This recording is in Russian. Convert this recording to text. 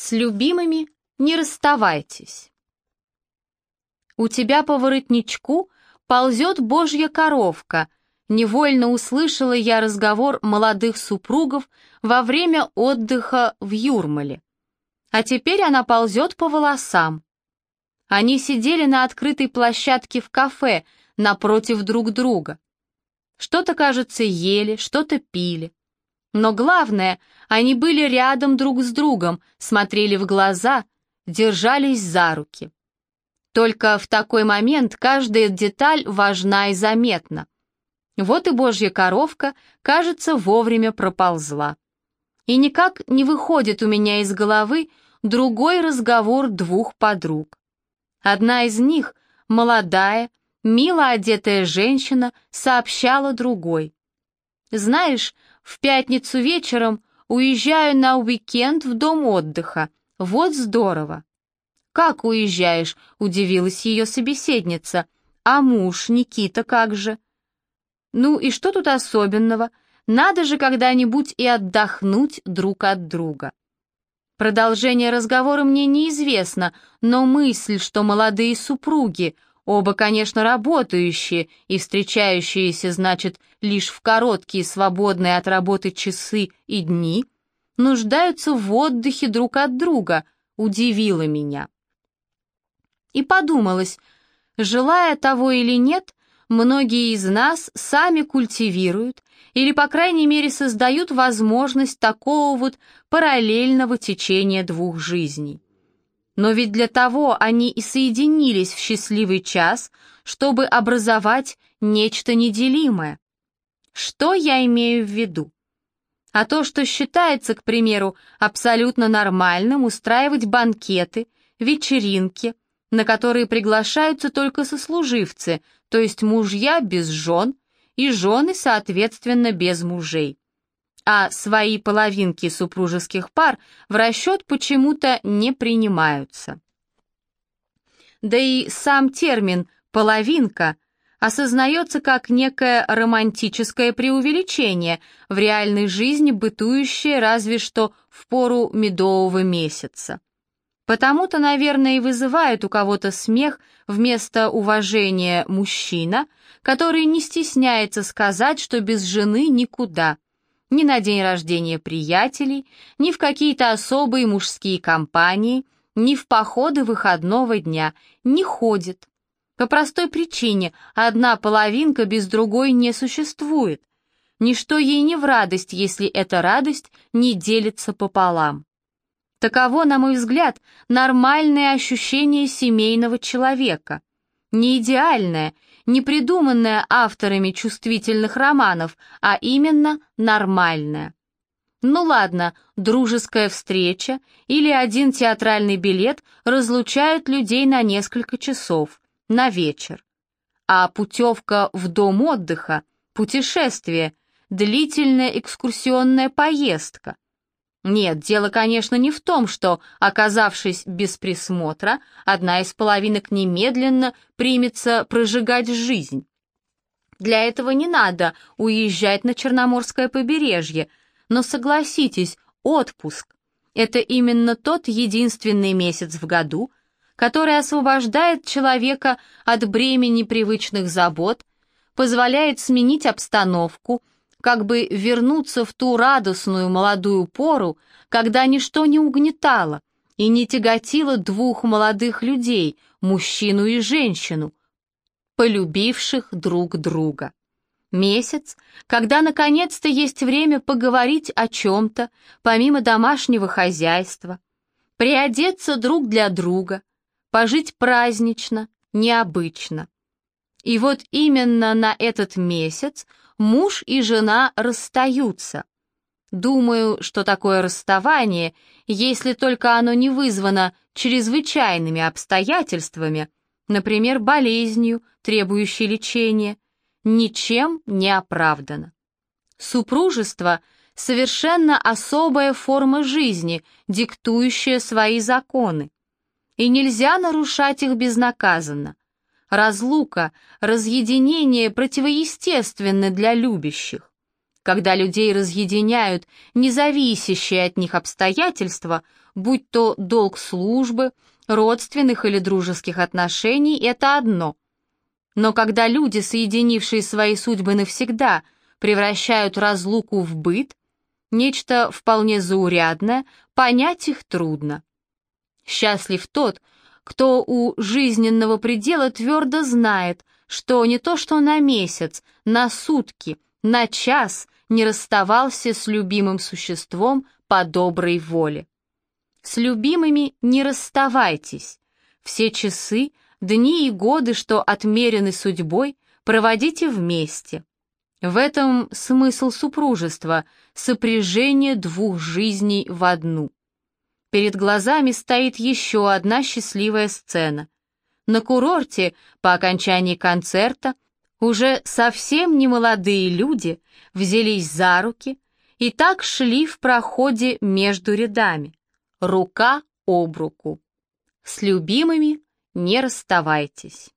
С любимыми не расставайтесь. У тебя по воротничку ползет божья коровка. Невольно услышала я разговор молодых супругов во время отдыха в Юрмале. А теперь она ползет по волосам. Они сидели на открытой площадке в кафе напротив друг друга. Что-то, кажется, ели, что-то пили. Но главное, они были рядом друг с другом, смотрели в глаза, держались за руки. Только в такой момент каждая деталь важна и заметна. Вот и божья коровка, кажется, вовремя проползла. И никак не выходит у меня из головы другой разговор двух подруг. Одна из них, молодая, мило одетая женщина, сообщала другой. «Знаешь, в пятницу вечером уезжаю на уикенд в дом отдыха. Вот здорово. Как уезжаешь? удивилась ее собеседница. А муж, Никита, как же? Ну и что тут особенного? Надо же когда-нибудь и отдохнуть друг от друга. Продолжение разговора мне неизвестно, но мысль, что молодые супруги Оба, конечно, работающие и встречающиеся, значит, лишь в короткие свободные от работы часы и дни, нуждаются в отдыхе друг от друга, удивило меня. И подумалось, желая того или нет, многие из нас сами культивируют или, по крайней мере, создают возможность такого вот параллельного течения двух жизней. Но ведь для того они и соединились в счастливый час, чтобы образовать нечто неделимое. Что я имею в виду? А то, что считается, к примеру, абсолютно нормальным устраивать банкеты, вечеринки, на которые приглашаются только сослуживцы, то есть мужья без жен и жены, соответственно, без мужей а свои половинки супружеских пар в расчет почему-то не принимаются. Да и сам термин «половинка» осознается как некое романтическое преувеличение, в реальной жизни бытующее разве что в пору медового месяца. Потому-то, наверное, и вызывает у кого-то смех вместо уважения мужчина, который не стесняется сказать, что без жены никуда – ни на день рождения приятелей, ни в какие-то особые мужские компании, ни в походы выходного дня не ходит. По простой причине одна половинка без другой не существует. Ничто ей не в радость, если эта радость не делится пополам. Таково, на мой взгляд, нормальное ощущение семейного человека. Не идеальное, не придуманная авторами чувствительных романов, а именно нормальная. Ну ладно, дружеская встреча или один театральный билет разлучают людей на несколько часов, на вечер. А путевка в дом отдыха, путешествие, длительная экскурсионная поездка – нет, дело, конечно, не в том, что, оказавшись без присмотра, одна из половинок немедленно примется прожигать жизнь. Для этого не надо уезжать на Черноморское побережье, но согласитесь, отпуск — это именно тот единственный месяц в году, который освобождает человека от бремени привычных забот, позволяет сменить обстановку — как бы вернуться в ту радостную молодую пору, когда ничто не угнетало и не тяготило двух молодых людей, мужчину и женщину, полюбивших друг друга. Месяц, когда наконец-то есть время поговорить о чем-то, помимо домашнего хозяйства, приодеться друг для друга, пожить празднично, необычно. И вот именно на этот месяц муж и жена расстаются. Думаю, что такое расставание, если только оно не вызвано чрезвычайными обстоятельствами, например, болезнью, требующей лечения, ничем не оправдано. Супружество — совершенно особая форма жизни, диктующая свои законы. И нельзя нарушать их безнаказанно. Разлука, разъединение противоестественны для любящих. когда людей разъединяют независящие от них обстоятельства, будь то долг службы, родственных или дружеских отношений, это одно. Но когда люди, соединившие свои судьбы навсегда, превращают разлуку в быт, нечто вполне заурядное, понять их трудно. Счастлив тот, кто у жизненного предела твердо знает, что не то что на месяц, на сутки, на час не расставался с любимым существом по доброй воле. С любимыми не расставайтесь. Все часы, дни и годы, что отмерены судьбой, проводите вместе. В этом смысл супружества, сопряжение двух жизней в одну. Перед глазами стоит еще одна счастливая сцена. На курорте, по окончании концерта, уже совсем не молодые люди взялись за руки и так шли в проходе между рядами, рука об руку. С любимыми не расставайтесь.